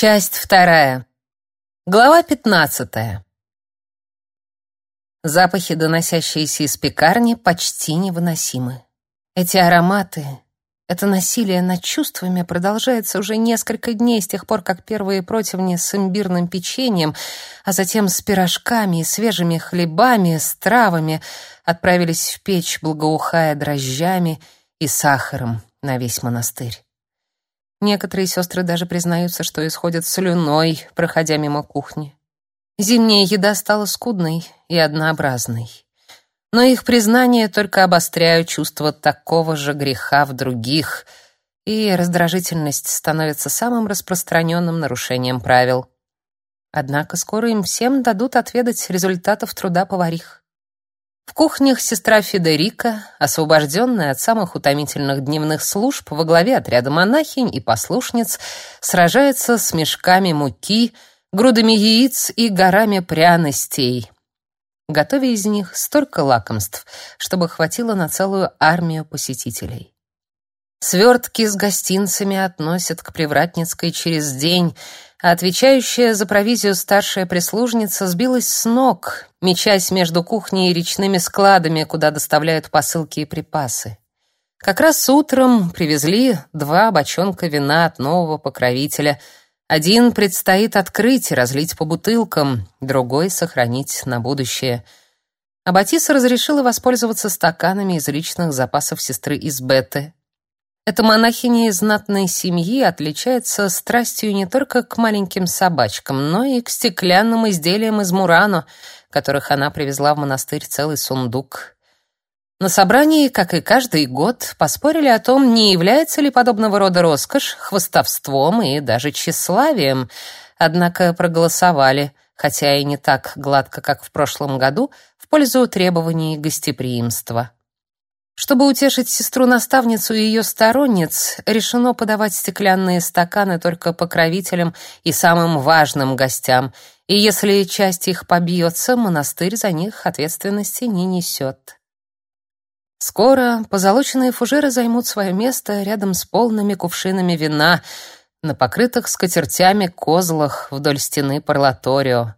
Часть вторая. Глава пятнадцатая. Запахи, доносящиеся из пекарни, почти невыносимы. Эти ароматы, это насилие над чувствами продолжается уже несколько дней с тех пор, как первые противни с имбирным печеньем, а затем с пирожками и свежими хлебами, с травами отправились в печь, благоухая дрожжами и сахаром на весь монастырь. Некоторые сестры даже признаются, что исходят слюной, проходя мимо кухни. Зимняя еда стала скудной и однообразной. Но их признания только обостряют чувство такого же греха в других, и раздражительность становится самым распространенным нарушением правил. Однако скоро им всем дадут отведать результатов труда поварих. В кухнях сестра Федерика, освобожденная от самых утомительных дневных служб во главе отряда монахинь и послушниц, сражается с мешками муки, грудами яиц и горами пряностей, готовя из них столько лакомств, чтобы хватило на целую армию посетителей. Свертки с гостинцами относят к Привратницкой через день, а отвечающая за провизию старшая прислужница сбилась с ног, мечась между кухней и речными складами, куда доставляют посылки и припасы. Как раз утром привезли два бочонка вина от нового покровителя. Один предстоит открыть и разлить по бутылкам, другой — сохранить на будущее. А Батиса разрешила воспользоваться стаканами из личных запасов сестры Избеты, эта монахиня из знатной семьи отличается страстью не только к маленьким собачкам, но и к стеклянным изделиям из мурано, которых она привезла в монастырь целый сундук. На собрании, как и каждый год, поспорили о том, не является ли подобного рода роскошь хвостовством и даже тщеславием, однако проголосовали, хотя и не так гладко, как в прошлом году, в пользу требований гостеприимства. Чтобы утешить сестру-наставницу и ее сторонниц, решено подавать стеклянные стаканы только покровителям и самым важным гостям, и если часть их побьется, монастырь за них ответственности не несет. Скоро позолоченные фужеры займут свое место рядом с полными кувшинами вина на покрытых скатертями козлах вдоль стены парлаторио.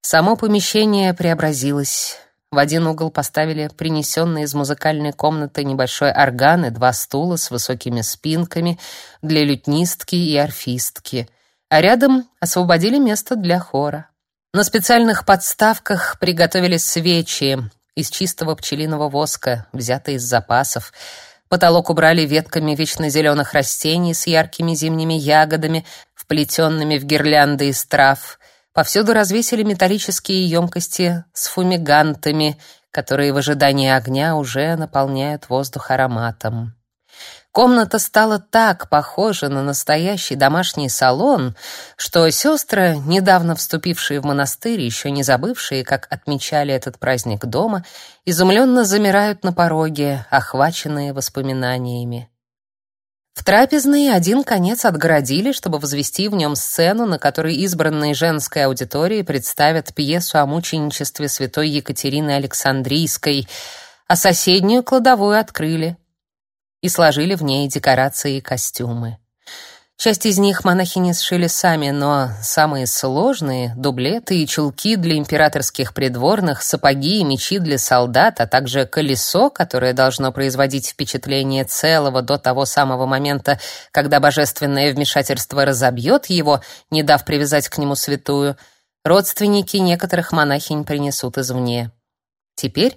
Само помещение преобразилось. В один угол поставили принесенный из музыкальной комнаты небольшой орган и два стула с высокими спинками для лютнистки и арфистки, а рядом освободили место для хора. На специальных подставках приготовили свечи из чистого пчелиного воска, взятые из запасов. Потолок убрали ветками вечно зеленых растений с яркими зимними ягодами, вплетенными в гирлянды из трав — Повсюду развесили металлические емкости с фумигантами, которые в ожидании огня уже наполняют воздух ароматом. Комната стала так похожа на настоящий домашний салон, что сестры, недавно вступившие в монастырь, еще не забывшие, как отмечали этот праздник дома, изумленно замирают на пороге, охваченные воспоминаниями. В трапезной один конец отгородили, чтобы возвести в нем сцену, на которой избранные женской аудитории представят пьесу о мученичестве святой Екатерины Александрийской, а соседнюю кладовую открыли и сложили в ней декорации и костюмы. Часть из них монахини сшили сами, но самые сложные — дублеты и чулки для императорских придворных, сапоги и мечи для солдат, а также колесо, которое должно производить впечатление целого до того самого момента, когда божественное вмешательство разобьет его, не дав привязать к нему святую, родственники некоторых монахинь принесут извне. Теперь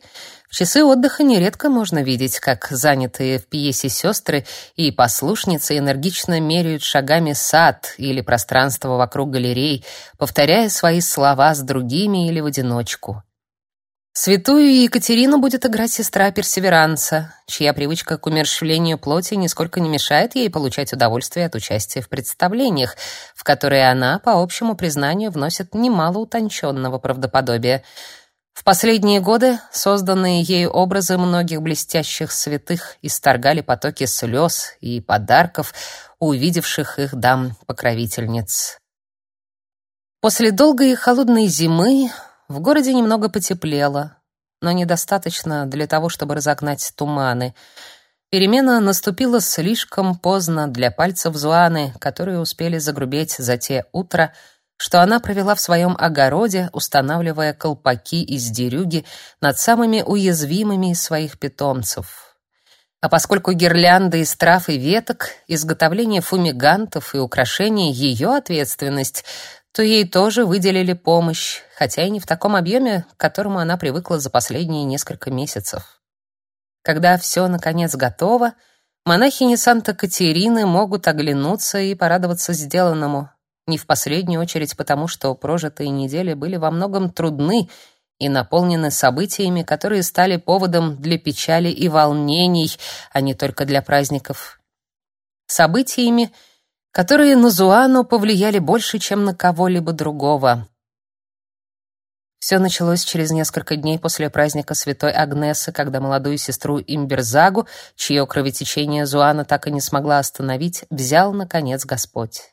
в часы отдыха нередко можно видеть, как занятые в пьесе сестры и послушницы энергично меряют шагами сад или пространство вокруг галерей, повторяя свои слова с другими или в одиночку. Святую Екатерину будет играть сестра Персеверанца, чья привычка к умерщвлению плоти нисколько не мешает ей получать удовольствие от участия в представлениях, в которые она, по общему признанию, вносит немало утонченного правдоподобия — в последние годы созданные ею образы многих блестящих святых исторгали потоки слез и подарков увидевших их дам-покровительниц. После долгой и холодной зимы в городе немного потеплело, но недостаточно для того, чтобы разогнать туманы. Перемена наступила слишком поздно для пальцев Зуаны, которые успели загрубеть за те утра, что она провела в своем огороде, устанавливая колпаки из дерюги над самыми уязвимыми из своих питомцев. А поскольку гирлянды из трав и веток, изготовление фумигантов и украшений — ее ответственность, то ей тоже выделили помощь, хотя и не в таком объеме, к которому она привыкла за последние несколько месяцев. Когда все наконец готово, монахини Санта-Катерины могут оглянуться и порадоваться сделанному, не в последнюю очередь потому, что прожитые недели были во многом трудны и наполнены событиями, которые стали поводом для печали и волнений, а не только для праздников. Событиями, которые на Зуану повлияли больше, чем на кого-либо другого. Все началось через несколько дней после праздника Святой Агнесы, когда молодую сестру Имберзагу, чье кровотечение Зуана так и не смогла остановить, взял, наконец, Господь.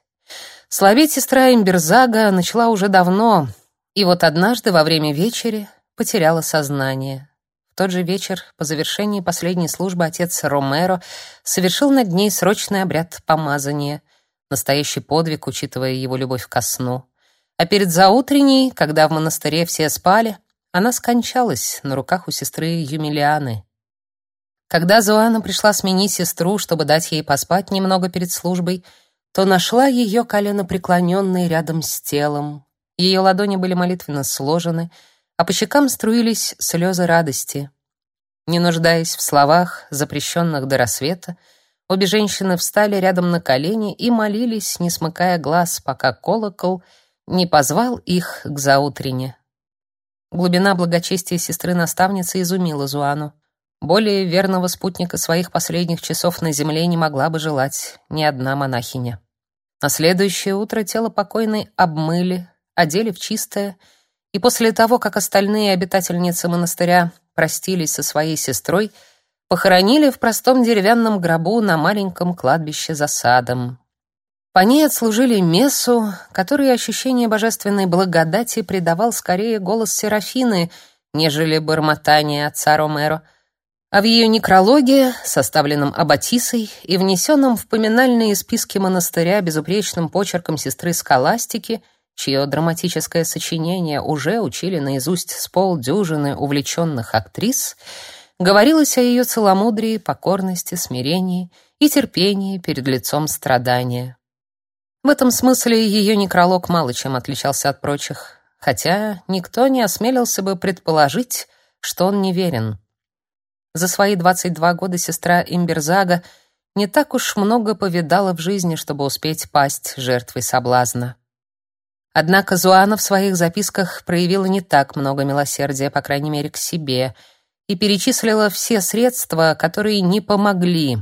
Славить сестра Имберзага начала уже давно, и вот однажды во время вечери потеряла сознание. В тот же вечер, по завершении последней службы, отец Ромеро совершил над ней срочный обряд помазания, настоящий подвиг, учитывая его любовь ко сну. А перед заутренней, когда в монастыре все спали, она скончалась на руках у сестры Юмилианы. Когда Зоана пришла сменить сестру, чтобы дать ей поспать немного перед службой, то нашла ее коленопреклоненной рядом с телом. Ее ладони были молитвенно сложены, а по щекам струились слезы радости. Не нуждаясь в словах, запрещенных до рассвета, обе женщины встали рядом на колени и молились, не смыкая глаз, пока колокол — не позвал их к заутрене. Глубина благочестия сестры-наставницы изумила Зуану. Более верного спутника своих последних часов на земле не могла бы желать ни одна монахиня. На следующее утро тело покойной обмыли, одели в чистое, и после того, как остальные обитательницы монастыря простились со своей сестрой, похоронили в простом деревянном гробу на маленьком кладбище за садом. По ней отслужили мессу, которой ощущение божественной благодати придавал скорее голос Серафины, нежели бормотание отца Ромеро. А в ее некрологе, составленном Аббатисой и внесенном в поминальные списки монастыря безупречным почерком сестры Скаластики, чье драматическое сочинение уже учили наизусть с полдюжины увлеченных актрис, говорилось о ее целомудрии, покорности, смирении и терпении перед лицом страдания. В этом смысле ее некролог мало чем отличался от прочих, хотя никто не осмелился бы предположить, что он неверен. За свои 22 года сестра Имберзага не так уж много повидала в жизни, чтобы успеть пасть жертвой соблазна. Однако Зуана в своих записках проявила не так много милосердия, по крайней мере, к себе, и перечислила все средства, которые не помогли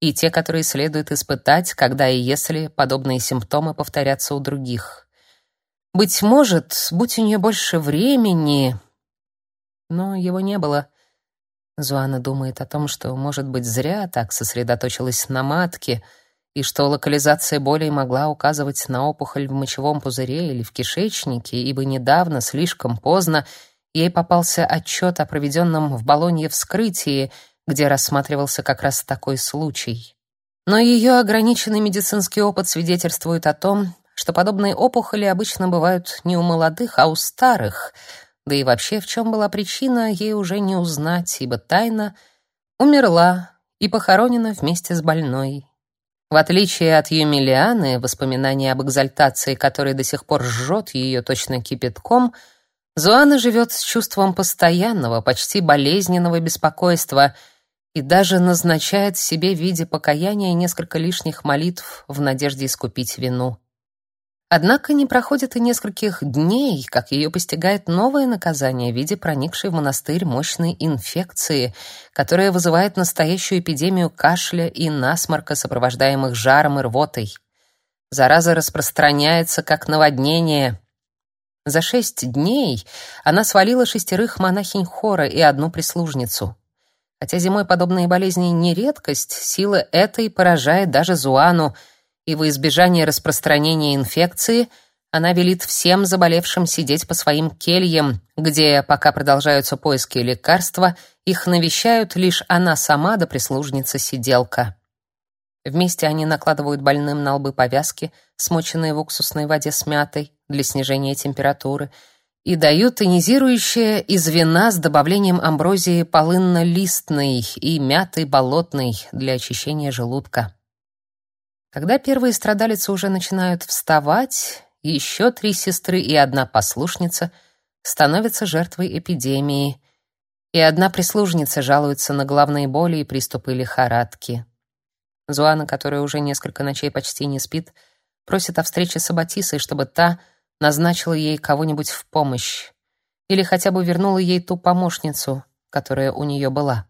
и те, которые следует испытать, когда и если подобные симптомы повторятся у других. Быть может, будь у нее больше времени, но его не было. Зуана думает о том, что, может быть, зря так сосредоточилась на матке, и что локализация боли могла указывать на опухоль в мочевом пузыре или в кишечнике, ибо недавно, слишком поздно, ей попался отчет о проведенном в Болонье вскрытии — где рассматривался как раз такой случай. Но ее ограниченный медицинский опыт свидетельствует о том, что подобные опухоли обычно бывают не у молодых, а у старых. Да и вообще, в чем была причина, ей уже не узнать, ибо тайна умерла и похоронена вместе с больной. В отличие от Юмилианы, воспоминания об экзальтации, которая до сих пор жжет ее точно кипятком, Зуана живет с чувством постоянного, почти болезненного беспокойства — и даже назначает себе в виде покаяния несколько лишних молитв в надежде искупить вину. Однако не проходит и нескольких дней, как ее постигает новое наказание в виде проникшей в монастырь мощной инфекции, которая вызывает настоящую эпидемию кашля и насморка, сопровождаемых жаром и рвотой. Зараза распространяется как наводнение. За шесть дней она свалила шестерых монахинь хора и одну прислужницу. Хотя зимой подобные болезни не редкость, сила этой поражает даже Зуану, и во избежание распространения инфекции она велит всем заболевшим сидеть по своим кельям, где, пока продолжаются поиски лекарства, их навещают лишь она сама да прислужница-сиделка. Вместе они накладывают больным на лбы повязки, смоченные в уксусной воде с мятой для снижения температуры, и дают тонизирующее из вина с добавлением амброзии полынно-листной и мяты болотной для очищения желудка. Когда первые страдалицы уже начинают вставать, еще три сестры и одна послушница становятся жертвой эпидемии, и одна прислужница жалуется на головные боли и приступы лихорадки. Зуана, которая уже несколько ночей почти не спит, просит о встрече с Аббатисой, чтобы та назначила ей кого-нибудь в помощь или хотя бы вернула ей ту помощницу, которая у нее была.